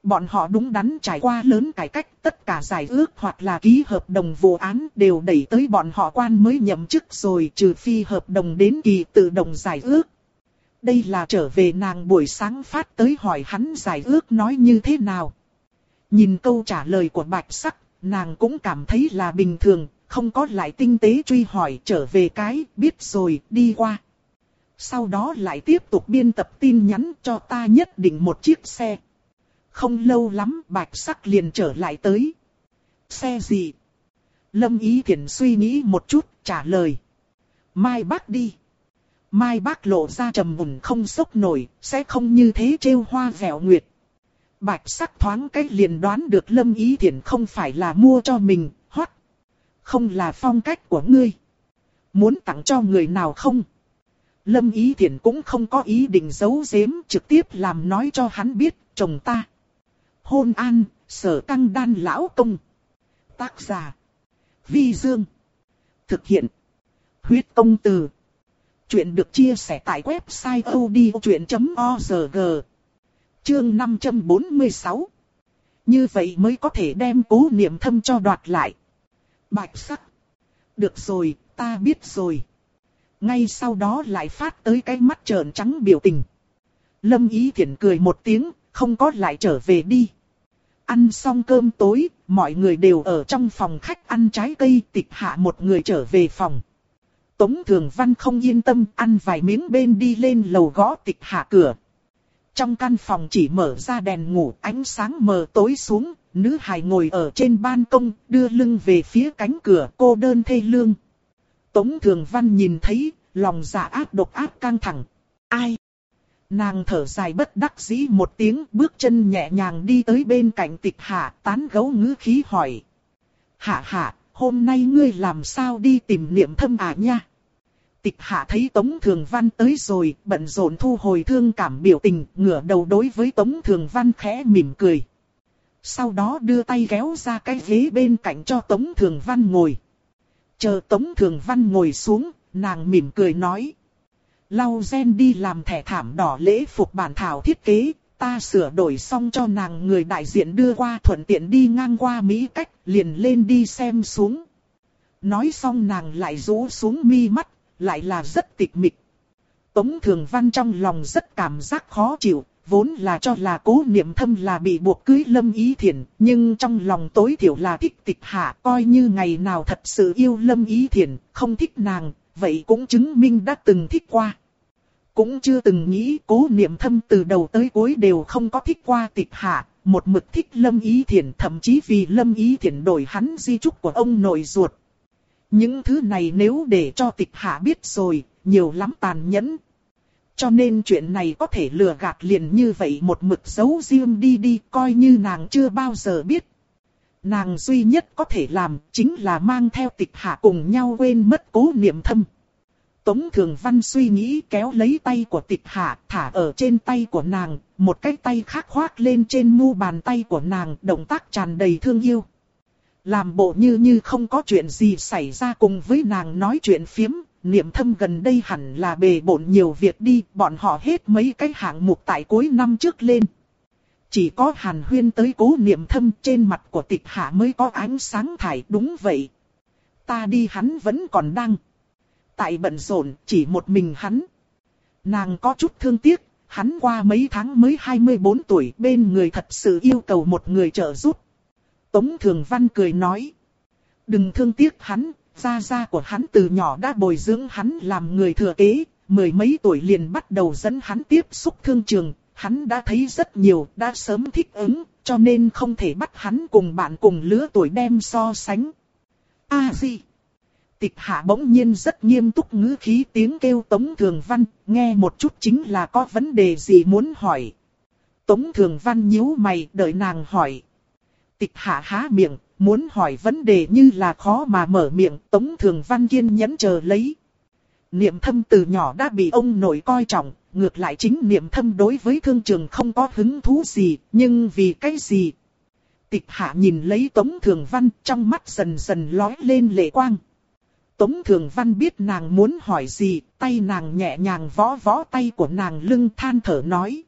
Bọn họ đúng đắn trải qua lớn cải cách tất cả giải ước hoặc là ký hợp đồng vụ án đều đẩy tới bọn họ quan mới nhậm chức rồi trừ phi hợp đồng đến kỳ tự động giải ước. Đây là trở về nàng buổi sáng phát tới hỏi hắn giải ước nói như thế nào. Nhìn câu trả lời của bạch sắc, nàng cũng cảm thấy là bình thường, không có lại tinh tế truy hỏi trở về cái, biết rồi, đi qua. Sau đó lại tiếp tục biên tập tin nhắn cho ta nhất định một chiếc xe. Không lâu lắm bạch sắc liền trở lại tới. Xe gì? Lâm Ý Thiển suy nghĩ một chút, trả lời. Mai bác đi. Mai bác lộ ra trầm mùn không sốc nổi, sẽ không như thế trêu hoa vẹo nguyệt. Bạch sắc thoáng cách liền đoán được Lâm Ý Thiển không phải là mua cho mình. Không là phong cách của ngươi. Muốn tặng cho người nào không? Lâm Ý Thiển cũng không có ý định giấu giếm trực tiếp làm nói cho hắn biết, chồng ta hôn an, sở căng đan lão công. Tác giả. Vi Dương. Thực hiện. Huyết công từ. Chuyện được chia sẻ tại website odchuyện.org. Chương 546. Như vậy mới có thể đem cố niệm thâm cho đoạt lại. Bạch sắc. Được rồi, ta biết rồi. Ngay sau đó lại phát tới cái mắt trợn trắng biểu tình. Lâm Ý Thiển cười một tiếng, không có lại trở về đi. Ăn xong cơm tối, mọi người đều ở trong phòng khách ăn trái cây tịch hạ một người trở về phòng. Tống Thường Văn không yên tâm ăn vài miếng bên đi lên lầu gõ tịch hạ cửa. Trong căn phòng chỉ mở ra đèn ngủ ánh sáng mờ tối xuống, nữ hài ngồi ở trên ban công đưa lưng về phía cánh cửa cô đơn thê lương. Tống Thường Văn nhìn thấy, lòng dạ ác độc ác căng thẳng. Ai? Nàng thở dài bất đắc dĩ một tiếng bước chân nhẹ nhàng đi tới bên cạnh tịch hạ tán gấu ngữ khí hỏi. Hạ hạ, hôm nay ngươi làm sao đi tìm niệm thâm à nha? Tịch hạ thấy Tống Thường Văn tới rồi, bận rộn thu hồi thương cảm biểu tình, ngửa đầu đối với Tống Thường Văn khẽ mỉm cười. Sau đó đưa tay kéo ra cái ghế bên cạnh cho Tống Thường Văn ngồi. Chờ Tống Thường Văn ngồi xuống, nàng mỉm cười nói. Lau gen đi làm thẻ thảm đỏ lễ phục bản thảo thiết kế, ta sửa đổi xong cho nàng người đại diện đưa qua thuận tiện đi ngang qua Mỹ cách, liền lên đi xem xuống. Nói xong nàng lại rũ xuống mi mắt, lại là rất tịch mịch. Tống Thường Văn trong lòng rất cảm giác khó chịu, vốn là cho là cố niệm thâm là bị buộc cưới lâm ý thiền, nhưng trong lòng tối thiểu là thích tịch hạ, coi như ngày nào thật sự yêu lâm ý thiền, không thích nàng, vậy cũng chứng minh đã từng thích qua. Cũng chưa từng nghĩ cố niệm thâm từ đầu tới cuối đều không có thích qua tịch hạ, một mực thích lâm ý thiền thậm chí vì lâm ý thiền đổi hắn di trúc của ông nội ruột. Những thứ này nếu để cho tịch hạ biết rồi, nhiều lắm tàn nhẫn, cho nên chuyện này có thể lừa gạt liền như vậy một mực giấu riêng đi đi coi như nàng chưa bao giờ biết. Nàng duy nhất có thể làm chính là mang theo tịch hạ cùng nhau quên mất cố niệm thâm. Tống Thường Văn suy nghĩ kéo lấy tay của tịch hạ thả ở trên tay của nàng, một cái tay khác khoác lên trên mu bàn tay của nàng, động tác tràn đầy thương yêu. Làm bộ như như không có chuyện gì xảy ra cùng với nàng nói chuyện phiếm, niệm thâm gần đây hẳn là bề bộn nhiều việc đi, bọn họ hết mấy cái hạng mục tại cuối năm trước lên. Chỉ có hàn huyên tới cố niệm thâm trên mặt của tịch hạ mới có ánh sáng thải đúng vậy. Ta đi hắn vẫn còn đang. Tại bận rộn chỉ một mình hắn. Nàng có chút thương tiếc, hắn qua mấy tháng mới 24 tuổi bên người thật sự yêu cầu một người trợ giúp. Tống Thường Văn cười nói. Đừng thương tiếc hắn, Gia gia của hắn từ nhỏ đã bồi dưỡng hắn làm người thừa kế, mười mấy tuổi liền bắt đầu dẫn hắn tiếp xúc thương trường, hắn đã thấy rất nhiều, đã sớm thích ứng, cho nên không thể bắt hắn cùng bạn cùng lứa tuổi đem so sánh. A gì? Tịch hạ bỗng nhiên rất nghiêm túc ngữ khí tiếng kêu Tống Thường Văn, nghe một chút chính là có vấn đề gì muốn hỏi. Tống Thường Văn nhíu mày đợi nàng hỏi. Tịch hạ há miệng, muốn hỏi vấn đề như là khó mà mở miệng, Tống Thường Văn kiên nhẫn chờ lấy. Niệm thâm từ nhỏ đã bị ông nội coi trọng, ngược lại chính niệm thâm đối với thương trường không có hứng thú gì, nhưng vì cái gì? Tịch hạ nhìn lấy Tống Thường Văn trong mắt dần dần lói lên lệ quang. Tống Thường Văn biết nàng muốn hỏi gì, tay nàng nhẹ nhàng võ võ tay của nàng lưng than thở nói.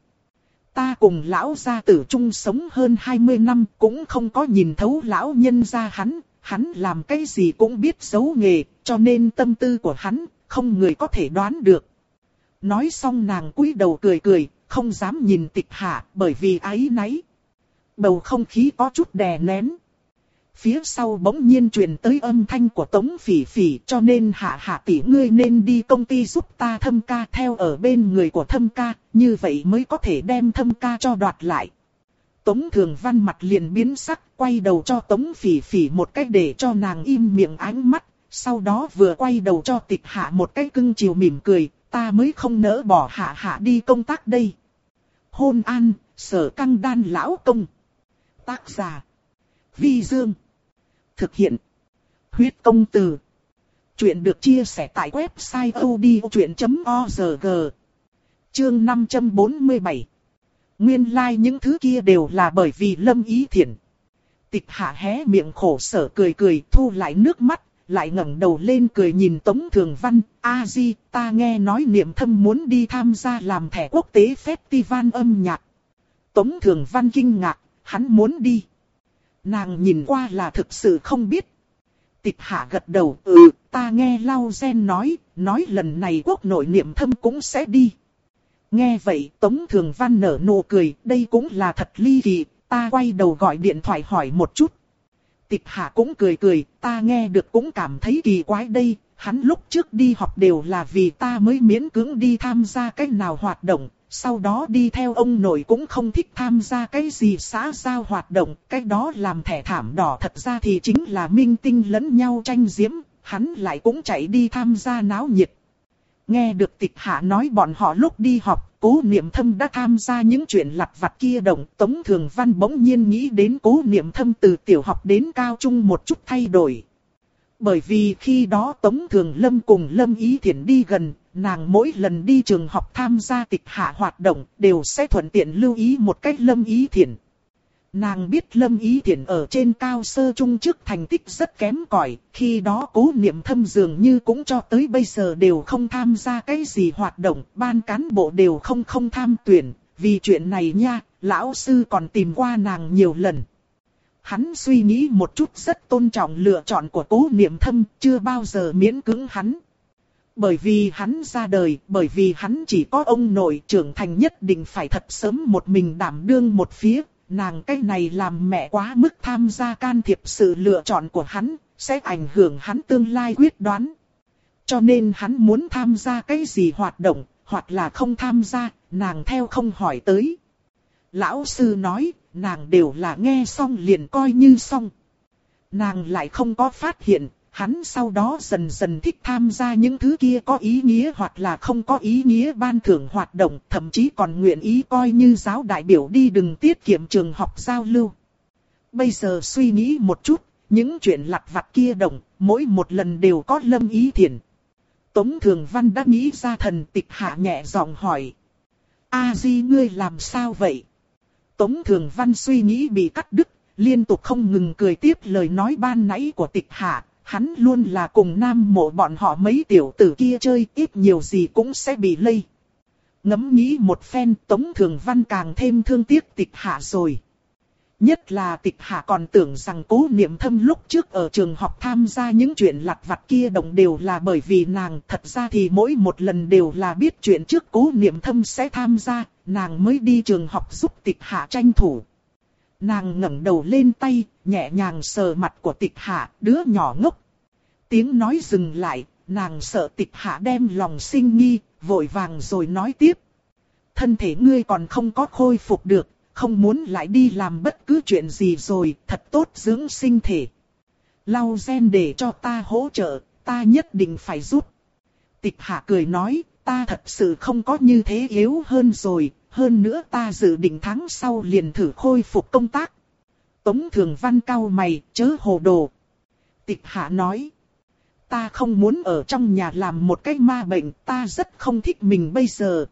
Ta cùng lão gia tử chung sống hơn 20 năm cũng không có nhìn thấu lão nhân gia hắn, hắn làm cái gì cũng biết giấu nghề, cho nên tâm tư của hắn, không người có thể đoán được. Nói xong nàng cúi đầu cười cười, không dám nhìn tịch hạ bởi vì ái náy. Bầu không khí có chút đè nén. Phía sau bỗng nhiên truyền tới âm thanh của Tống Phỉ Phỉ cho nên hạ hạ tỷ ngươi nên đi công ty giúp ta thâm ca theo ở bên người của thâm ca, như vậy mới có thể đem thâm ca cho đoạt lại. Tống Thường Văn mặt liền biến sắc, quay đầu cho Tống Phỉ Phỉ một cách để cho nàng im miệng ánh mắt, sau đó vừa quay đầu cho tịch hạ một cái cưng chiều mỉm cười, ta mới không nỡ bỏ hạ hạ đi công tác đây. Hôn an, sở căng đan lão công. Tác giả. Vi Dương. Thực hiện. Huyết công từ. Chuyện được chia sẻ tại website odchuyện.org. Chương 547. Nguyên lai like những thứ kia đều là bởi vì lâm ý thiện. Tịch hạ hé miệng khổ sở cười cười thu lại nước mắt, lại ngẩng đầu lên cười nhìn Tống Thường Văn, A Di, ta nghe nói niệm thâm muốn đi tham gia làm thẻ quốc tế festival âm nhạc. Tống Thường Văn kinh ngạc, hắn muốn đi. Nàng nhìn qua là thực sự không biết. Tịch hạ gật đầu, ừ, ta nghe Lau Gen nói, nói lần này quốc nội niệm thâm cũng sẽ đi. Nghe vậy Tống Thường Văn nở nụ cười, đây cũng là thật ly kỳ, ta quay đầu gọi điện thoại hỏi một chút. Tịch hạ cũng cười cười, ta nghe được cũng cảm thấy kỳ quái đây, hắn lúc trước đi học đều là vì ta mới miễn cưỡng đi tham gia cách nào hoạt động, sau đó đi theo ông nội cũng không thích tham gia cái gì xã giao hoạt động, cái đó làm thẻ thảm đỏ thật ra thì chính là minh tinh lẫn nhau tranh diễm, hắn lại cũng chạy đi tham gia náo nhiệt. Nghe được tịch hạ nói bọn họ lúc đi học, cố niệm thâm đã tham gia những chuyện lặt vặt kia động. Tống Thường Văn bỗng nhiên nghĩ đến cố niệm thâm từ tiểu học đến cao trung một chút thay đổi. Bởi vì khi đó Tống Thường Lâm cùng Lâm Ý Thiển đi gần, nàng mỗi lần đi trường học tham gia tịch hạ hoạt động đều sẽ thuận tiện lưu ý một cách Lâm Ý Thiển. Nàng biết Lâm Ý Thiển ở trên cao sơ trung trước thành tích rất kém cỏi, khi đó cố niệm thâm dường như cũng cho tới bây giờ đều không tham gia cái gì hoạt động, ban cán bộ đều không không tham tuyển, vì chuyện này nha, lão sư còn tìm qua nàng nhiều lần. Hắn suy nghĩ một chút rất tôn trọng lựa chọn của cố niệm thâm, chưa bao giờ miễn cưỡng hắn. Bởi vì hắn ra đời, bởi vì hắn chỉ có ông nội trưởng thành nhất định phải thật sớm một mình đảm đương một phía, nàng cái này làm mẹ quá mức tham gia can thiệp sự lựa chọn của hắn, sẽ ảnh hưởng hắn tương lai quyết đoán. Cho nên hắn muốn tham gia cái gì hoạt động, hoặc là không tham gia, nàng theo không hỏi tới. Lão sư nói, nàng đều là nghe xong liền coi như xong. Nàng lại không có phát hiện, hắn sau đó dần dần thích tham gia những thứ kia có ý nghĩa hoặc là không có ý nghĩa ban thưởng hoạt động, thậm chí còn nguyện ý coi như giáo đại biểu đi đừng tiết kiệm trường học giao lưu. Bây giờ suy nghĩ một chút, những chuyện lặt vặt kia động, mỗi một lần đều có lâm ý thiện. Tống Thường Văn đã nghĩ ra thần tịch hạ nhẹ giọng hỏi. A di ngươi làm sao vậy? Tống Thường Văn suy nghĩ bị cắt đứt, liên tục không ngừng cười tiếp lời nói ban nãy của tịch hạ. Hắn luôn là cùng nam mộ bọn họ mấy tiểu tử kia chơi ít nhiều gì cũng sẽ bị lây. Ngẫm nghĩ một phen Tống Thường Văn càng thêm thương tiếc tịch hạ rồi. Nhất là tịch hạ còn tưởng rằng cố niệm thâm lúc trước ở trường học tham gia những chuyện lặt vặt kia đồng đều là bởi vì nàng thật ra thì mỗi một lần đều là biết chuyện trước cố niệm thâm sẽ tham gia, nàng mới đi trường học giúp tịch hạ tranh thủ. Nàng ngẩng đầu lên tay, nhẹ nhàng sờ mặt của tịch hạ, đứa nhỏ ngốc. Tiếng nói dừng lại, nàng sợ tịch hạ đem lòng sinh nghi, vội vàng rồi nói tiếp. Thân thể ngươi còn không có khôi phục được, không muốn lại đi làm bất cứ chuyện gì rồi, thật tốt dưỡng sinh thể. Lau gen để cho ta hỗ trợ, ta nhất định phải giúp. Tịch hạ cười nói, ta thật sự không có như thế yếu hơn rồi, hơn nữa ta dự định tháng sau liền thử khôi phục công tác. Tống thường văn cao mày, chớ hồ đồ. Tịch hạ nói, ta không muốn ở trong nhà làm một cái ma bệnh, ta rất không thích mình bây giờ.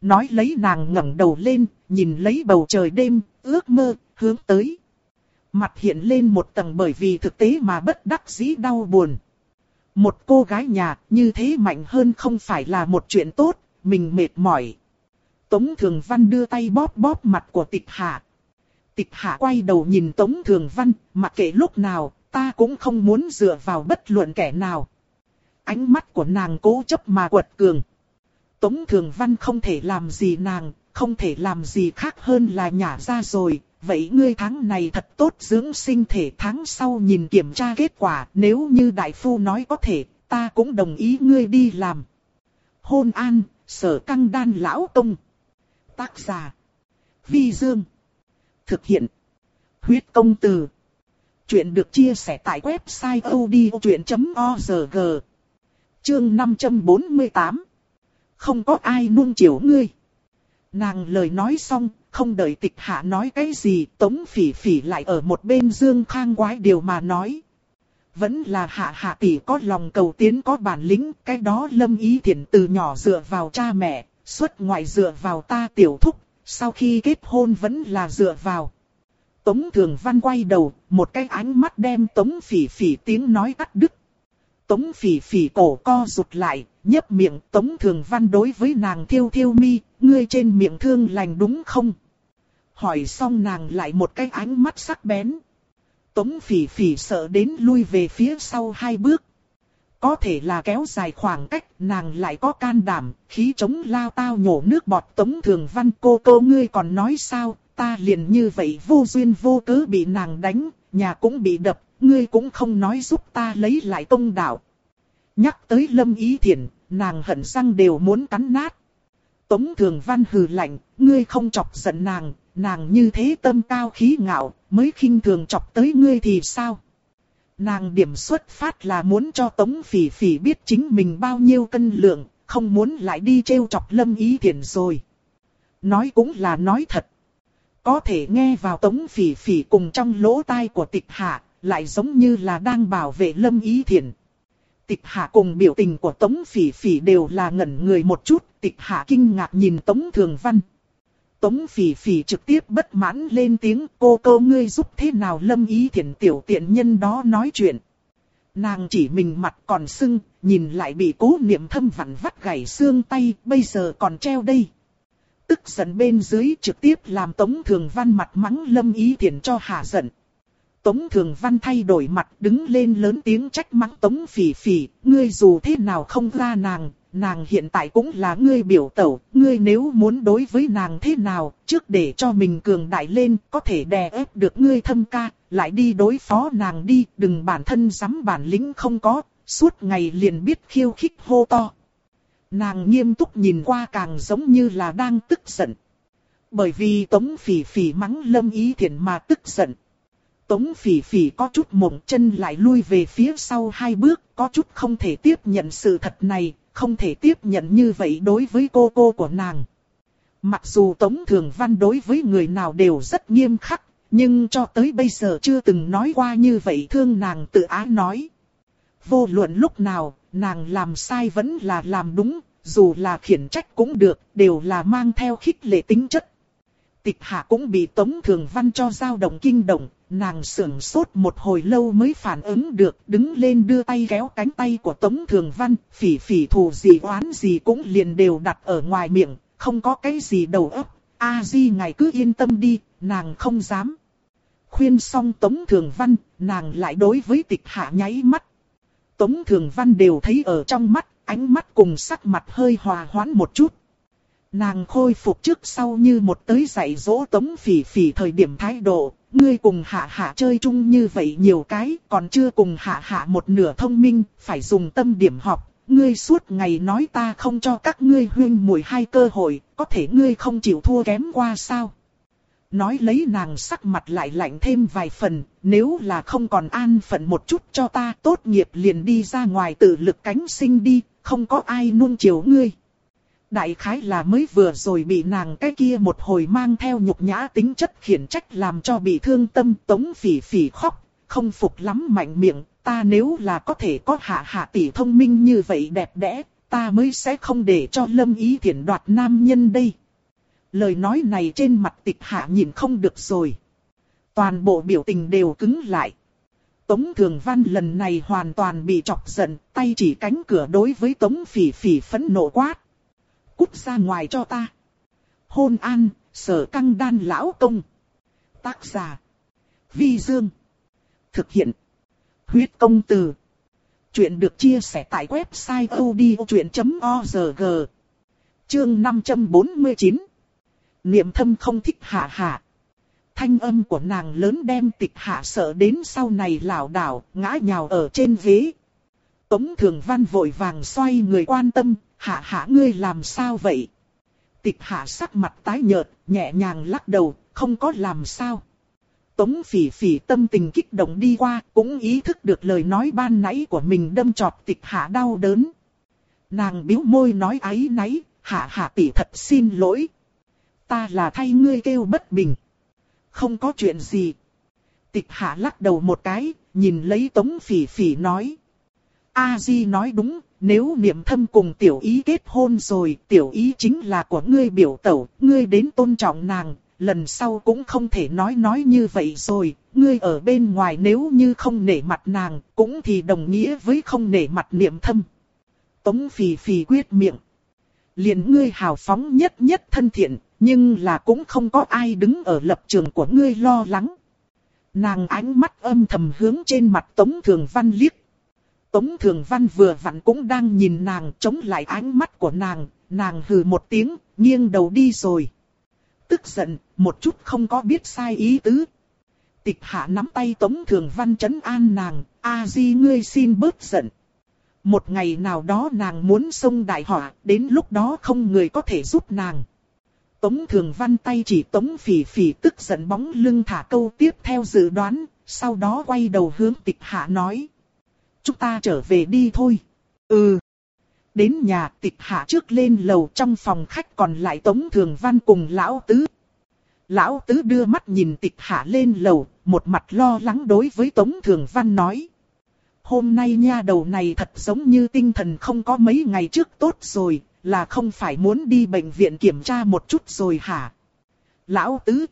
Nói lấy nàng ngẩng đầu lên, nhìn lấy bầu trời đêm, ước mơ, hướng tới. Mặt hiện lên một tầng bởi vì thực tế mà bất đắc dĩ đau buồn. Một cô gái nhà như thế mạnh hơn không phải là một chuyện tốt, mình mệt mỏi. Tống Thường Văn đưa tay bóp bóp mặt của tịch hạ. Tịch hạ quay đầu nhìn Tống Thường Văn, mặc kệ lúc nào, ta cũng không muốn dựa vào bất luận kẻ nào. Ánh mắt của nàng cố chấp mà quật cường. Tống Thường Văn không thể làm gì nàng, không thể làm gì khác hơn là nhả ra rồi. Vậy ngươi tháng này thật tốt dưỡng sinh thể tháng sau nhìn kiểm tra kết quả. Nếu như đại phu nói có thể, ta cũng đồng ý ngươi đi làm. Hôn an, sở căng đan lão tông. Tác giả. Vi Dương. Thực hiện. Huyết công từ. Chuyện được chia sẻ tại website odchuyện.org. Chương 548 không có ai nuông chiều ngươi. Nàng lời nói xong, không đợi tịch hạ nói cái gì, tống phỉ phỉ lại ở một bên dương khang quái điều mà nói. Vẫn là hạ hạ tỷ có lòng cầu tiến có bản lĩnh, cái đó lâm ý thiện từ nhỏ dựa vào cha mẹ, xuất ngoại dựa vào ta tiểu thúc, sau khi kết hôn vẫn là dựa vào. Tống thường văn quay đầu, một cái ánh mắt đem tống phỉ phỉ tiếng nói cắt đứt. Tống phỉ phỉ cổ co rụt lại, nhấp miệng Tống Thường Văn đối với nàng thiêu thiêu mi, ngươi trên miệng thương lành đúng không? Hỏi xong nàng lại một cái ánh mắt sắc bén. Tống phỉ phỉ sợ đến lui về phía sau hai bước. Có thể là kéo dài khoảng cách, nàng lại có can đảm, khí chống lao tao nhổ nước bọt Tống Thường Văn cô cô ngươi còn nói sao, ta liền như vậy vô duyên vô cớ bị nàng đánh, nhà cũng bị đập, ngươi cũng không nói giúp ta lấy lại công đạo. Nhắc tới Lâm Ý Thiển, nàng hận răng đều muốn cắn nát. Tống Thường Văn hừ lạnh, ngươi không chọc giận nàng, nàng như thế tâm cao khí ngạo, mới khinh thường chọc tới ngươi thì sao? Nàng điểm xuất phát là muốn cho Tống Phỉ Phỉ biết chính mình bao nhiêu cân lượng, không muốn lại đi trêu chọc Lâm Ý Thiển rồi. Nói cũng là nói thật. Có thể nghe vào Tống Phỉ Phỉ cùng trong lỗ tai của tịch hạ, lại giống như là đang bảo vệ Lâm Ý Thiển. Tịch hạ cùng biểu tình của Tống Phỉ Phỉ đều là ngẩn người một chút, tịch hạ kinh ngạc nhìn Tống Thường Văn. Tống Phỉ Phỉ trực tiếp bất mãn lên tiếng cô cô ngươi giúp thế nào lâm ý thiện tiểu tiện nhân đó nói chuyện. Nàng chỉ mình mặt còn sưng, nhìn lại bị cố niệm thâm vặn vắt gãy xương tay, bây giờ còn treo đây. Tức giận bên dưới trực tiếp làm Tống Thường Văn mặt mắng lâm ý thiện cho hạ giận. Tống Thường Văn thay đổi mặt đứng lên lớn tiếng trách mắng Tống Phỉ Phỉ, ngươi dù thế nào không ra nàng, nàng hiện tại cũng là ngươi biểu tẩu, ngươi nếu muốn đối với nàng thế nào, trước để cho mình cường đại lên, có thể đè ép được ngươi thâm ca, lại đi đối phó nàng đi, đừng bản thân dám bản lĩnh không có, suốt ngày liền biết khiêu khích hô to. Nàng nghiêm túc nhìn qua càng giống như là đang tức giận. Bởi vì Tống Phỉ Phỉ mắng Lâm Ý Thiển mà tức giận. Tống Phỉ Phỉ có chút mộng chân lại lui về phía sau hai bước, có chút không thể tiếp nhận sự thật này, không thể tiếp nhận như vậy đối với cô cô của nàng. Mặc dù Tống Thường Văn đối với người nào đều rất nghiêm khắc, nhưng cho tới bây giờ chưa từng nói qua như vậy thương nàng tự ái nói. Vô luận lúc nào, nàng làm sai vẫn là làm đúng, dù là khiển trách cũng được, đều là mang theo khích lệ tính chất. Tịch hạ cũng bị Tống Thường Văn cho dao động kinh động, nàng sưởng sốt một hồi lâu mới phản ứng được, đứng lên đưa tay kéo cánh tay của Tống Thường Văn, phỉ phỉ thù gì oán gì cũng liền đều đặt ở ngoài miệng, không có cái gì đầu óc. A Di ngài cứ yên tâm đi, nàng không dám. Khuyên xong Tống Thường Văn, nàng lại đối với tịch hạ nháy mắt. Tống Thường Văn đều thấy ở trong mắt, ánh mắt cùng sắc mặt hơi hòa hoãn một chút. Nàng khôi phục trước sau như một tới dạy dỗ Tống Phỉ Phỉ thời điểm thái độ, ngươi cùng hạ hạ chơi chung như vậy nhiều cái, còn chưa cùng hạ hạ một nửa thông minh, phải dùng tâm điểm học. Ngươi suốt ngày nói ta không cho các ngươi huyên mùi hai cơ hội, có thể ngươi không chịu thua kém qua sao? Nói lấy nàng sắc mặt lại lạnh thêm vài phần, nếu là không còn an phận một chút cho ta tốt nghiệp liền đi ra ngoài tự lực cánh sinh đi, không có ai nuông chiều ngươi. Đại khái là mới vừa rồi bị nàng cái kia một hồi mang theo nhục nhã tính chất khiển trách làm cho bị thương tâm tống phỉ phỉ khóc, không phục lắm mạnh miệng, ta nếu là có thể có hạ hạ tỷ thông minh như vậy đẹp đẽ, ta mới sẽ không để cho lâm ý thiện đoạt nam nhân đây. Lời nói này trên mặt tịch hạ nhìn không được rồi. Toàn bộ biểu tình đều cứng lại. Tống Thường Văn lần này hoàn toàn bị chọc giận, tay chỉ cánh cửa đối với Tống Phỉ Phỉ phẫn nộ quát. Cút ra ngoài cho ta. Hôn an, sở căng đan lão công. Tác giả. Vi Dương. Thực hiện. Huyết công từ. Chuyện được chia sẻ tại website odchuyện.org. Chương 549. Niệm thâm không thích hạ hạ. Thanh âm của nàng lớn đem tịch hạ sợ đến sau này lảo đảo, ngã nhào ở trên ghế. Tống Thường Văn vội vàng xoay người quan tâm, hạ hạ ngươi làm sao vậy? Tịch hạ sắc mặt tái nhợt, nhẹ nhàng lắc đầu, không có làm sao. Tống phỉ phỉ tâm tình kích động đi qua, cũng ý thức được lời nói ban nãy của mình đâm chọt tịch hạ đau đớn. Nàng biếu môi nói ấy náy, hạ hạ tỷ thật xin lỗi. Ta là thay ngươi kêu bất bình. Không có chuyện gì. Tịch hạ lắc đầu một cái, nhìn lấy tống phỉ phỉ nói. A Di nói đúng, nếu niệm thâm cùng tiểu ý kết hôn rồi, tiểu ý chính là của ngươi biểu tẩu, ngươi đến tôn trọng nàng, lần sau cũng không thể nói nói như vậy rồi, ngươi ở bên ngoài nếu như không nể mặt nàng, cũng thì đồng nghĩa với không nể mặt niệm thâm. Tống phì phì quyết miệng. liền ngươi hào phóng nhất nhất thân thiện, nhưng là cũng không có ai đứng ở lập trường của ngươi lo lắng. Nàng ánh mắt âm thầm hướng trên mặt Tống Thường Văn liếc. Tống Thường Văn vừa vặn cũng đang nhìn nàng chống lại ánh mắt của nàng, nàng hừ một tiếng, nghiêng đầu đi rồi. Tức giận, một chút không có biết sai ý tứ. Tịch hạ nắm tay Tống Thường Văn chấn an nàng, a di ngươi xin bớt giận. Một ngày nào đó nàng muốn xông đại họa, đến lúc đó không người có thể giúp nàng. Tống Thường Văn tay chỉ Tống Phỉ Phỉ tức giận bóng lưng thả câu tiếp theo dự đoán, sau đó quay đầu hướng tịch hạ nói chúng ta trở về đi thôi. Ừ. Đến nhà tịch hạ trước lên lầu trong phòng khách còn lại Tống Thường Văn cùng Lão Tứ. Lão Tứ đưa mắt nhìn tịch hạ lên lầu, một mặt lo lắng đối với Tống Thường Văn nói. Hôm nay nha đầu này thật giống như tinh thần không có mấy ngày trước tốt rồi, là không phải muốn đi bệnh viện kiểm tra một chút rồi hả? Lão Tứ.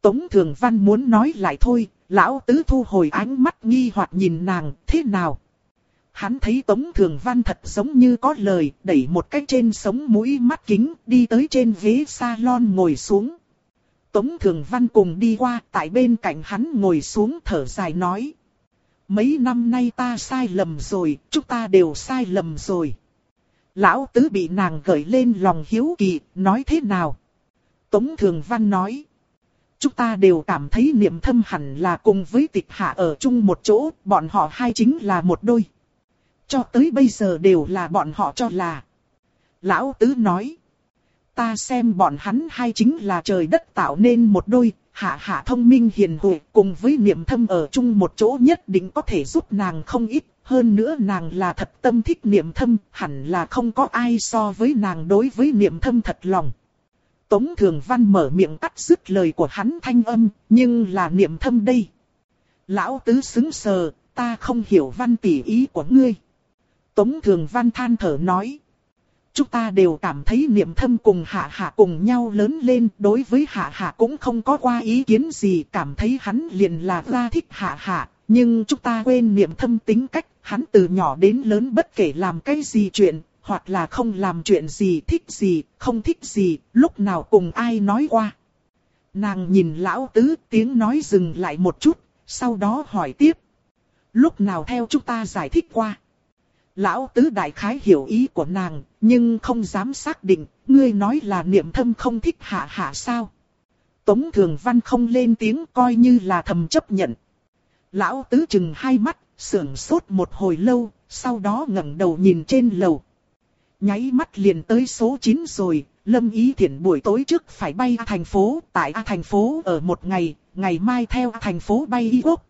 Tống Thường Văn muốn nói lại thôi, Lão tứ thu hồi ánh mắt nghi hoặc nhìn nàng, thế nào? Hắn thấy Tống Thường Văn thật giống như có lời, đẩy một cái trên sống mũi mắt kính, đi tới trên ghế salon ngồi xuống. Tống Thường Văn cùng đi qua, tại bên cạnh hắn ngồi xuống thở dài nói. Mấy năm nay ta sai lầm rồi, chúng ta đều sai lầm rồi. Lão tứ bị nàng gợi lên lòng hiếu kỳ, nói thế nào? Tống Thường Văn nói. Chúng ta đều cảm thấy niệm thâm hẳn là cùng với tịch hạ ở chung một chỗ, bọn họ hai chính là một đôi. Cho tới bây giờ đều là bọn họ cho là. Lão Tứ nói. Ta xem bọn hắn hai chính là trời đất tạo nên một đôi, hạ hạ thông minh hiền huệ cùng với niệm thâm ở chung một chỗ nhất định có thể giúp nàng không ít. Hơn nữa nàng là thật tâm thích niệm thâm, hẳn là không có ai so với nàng đối với niệm thâm thật lòng. Tống Thường Văn mở miệng cắt dứt lời của hắn thanh âm, nhưng là niệm thâm đây. Lão tứ xứng sờ, ta không hiểu văn tỉ ý của ngươi. Tống Thường Văn than thở nói. Chúng ta đều cảm thấy niệm thâm cùng hạ hạ cùng nhau lớn lên, đối với hạ hạ cũng không có qua ý kiến gì, cảm thấy hắn liền là ra thích hạ hạ, nhưng chúng ta quên niệm thâm tính cách, hắn từ nhỏ đến lớn bất kể làm cái gì chuyện, hoặc là không làm chuyện gì thích gì, không thích gì, lúc nào cùng ai nói qua. Nàng nhìn lão tứ tiếng nói dừng lại một chút, sau đó hỏi tiếp. Lúc nào theo chúng ta giải thích qua. Lão tứ đại khái hiểu ý của nàng, nhưng không dám xác định, ngươi nói là niệm thâm không thích hạ hạ sao. Tống thường văn không lên tiếng coi như là thầm chấp nhận. Lão tứ chừng hai mắt, sưởng sốt một hồi lâu, sau đó ngẩng đầu nhìn trên lầu. Nháy mắt liền tới số 9 rồi, Lâm Ý Thiển buổi tối trước phải bay thành phố, tại A thành phố ở một ngày, ngày mai theo A thành phố bay Y Quốc.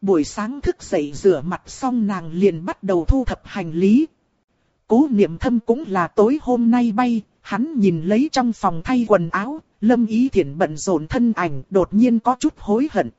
Buổi sáng thức dậy rửa mặt xong nàng liền bắt đầu thu thập hành lý. Cố niệm thâm cũng là tối hôm nay bay, hắn nhìn lấy trong phòng thay quần áo, Lâm Ý Thiển bận rộn thân ảnh đột nhiên có chút hối hận.